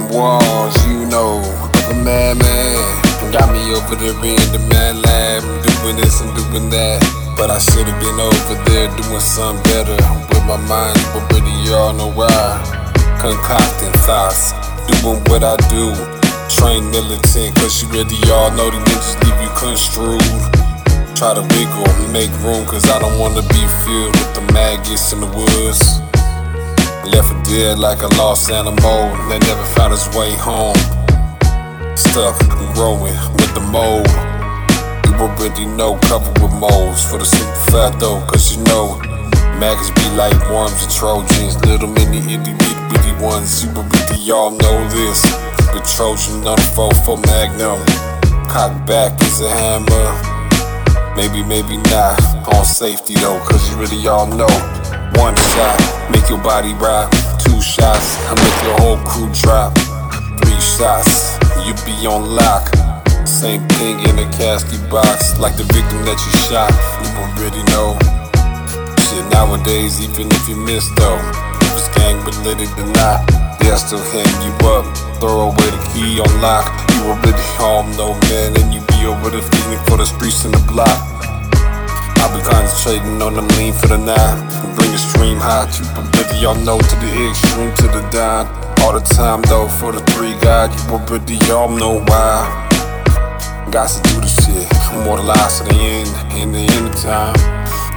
memoirs, you know, of a madman. Got me over there in the mad lab, doing this and doing that. But I should've been over there doing something better with my mind, but really y'all know why. Concocting thoughts, doing what I do. Train militant, cause you really all know the niggas leave you construed. Try to wiggle, make room, cause I don't wanna be filled with the maggots in the woods. Left for dead like a lost animal that never found his way home stuck growing with the mold. You already know covered with molds for the simple fact though, cause you know maggots be like worms and trojans, little mini itty bitty bitty ones. You already y'all know this. The Trojan on the 44 Magnum, cock back is a hammer. Maybe, maybe not on safety though, cause you really all know. One shot, make your body rock. Two shots, I make your whole crew drop. Three shots, you be on lock. Same thing in a casket box, like the victim that you shot. You already know. Shit, nowadays, even if you miss though, if it's gang related or not, they'll still hang you up. Throw away the key on lock. You already home, no man, and you be over the feeling for the streets and the block. Be concentrating on the lean for the night. Bring the stream hot, you already y'all know to the extreme, to the dime. All the time though, for the three God, you already y'all know why. Got to do the shit, immortalized to the end, in the end of time.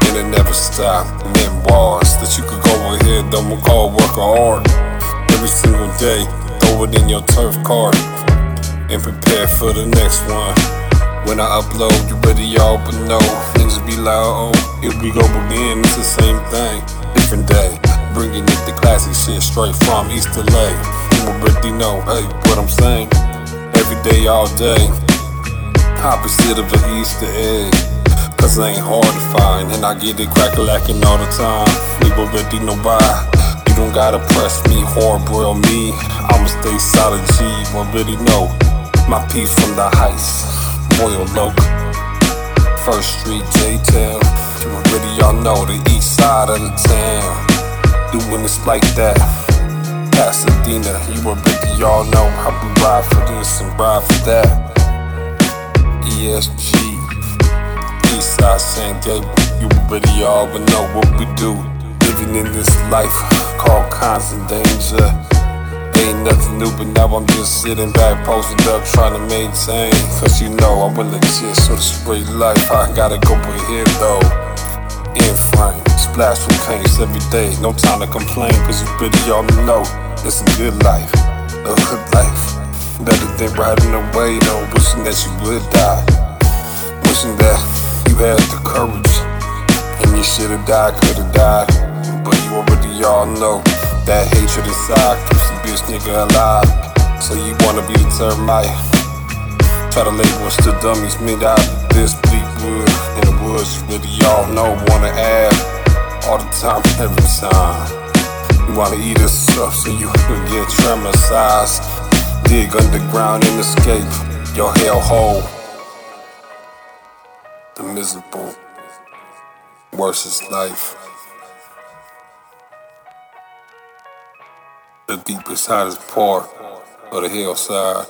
And it never stop. Memoirs that you could go ahead, don't call work hard. Every single day, throw it in your turf card and prepare for the next one. When I upload, you ready, y'all, but no. Things be loud, oh, here we go again. It's the same thing, different day. Bringing it the classic shit straight from East LA. You already know, hey, what I'm saying. Every day, all day. Opposite of an Easter egg. Cause it ain't hard to find. And I get it crack lacking all the time. You already know why. You don't gotta press me, hard boil me. I'ma stay solid G. You already know. My piece from the heights. Royal Loc. First Street, J-Town. You already y'all know the east side of the town doing this like that. Pasadena, you already y'all know how we ride for this and ride for that. ESG, Eastside San Gabriel, you already all would know what we do. Living in this life called constant danger. Nothing new, but now I'm just sitting back, posted up, trying to maintain. Cause you know I'm legit, so the straight life, I gotta go ahead though. In frame. Splash from paints every day, no time to complain, cause you really all know it's a good life, a good life. Better than riding away, though, wishing that you would die. Wishing that you had the courage, and you should've died, could've died. But you already all know that hatred inside keeps a bitch nigga alive. So you wanna be the termite. Try to label us to dummies made out of this bleak wood in the woods. really y'all know, wanna add all the time, every time. You wanna eat us up so you can get traumatized. Dig underground and escape your hellhole. The miserable, worstest life. The deepest, hottest part of the hillside.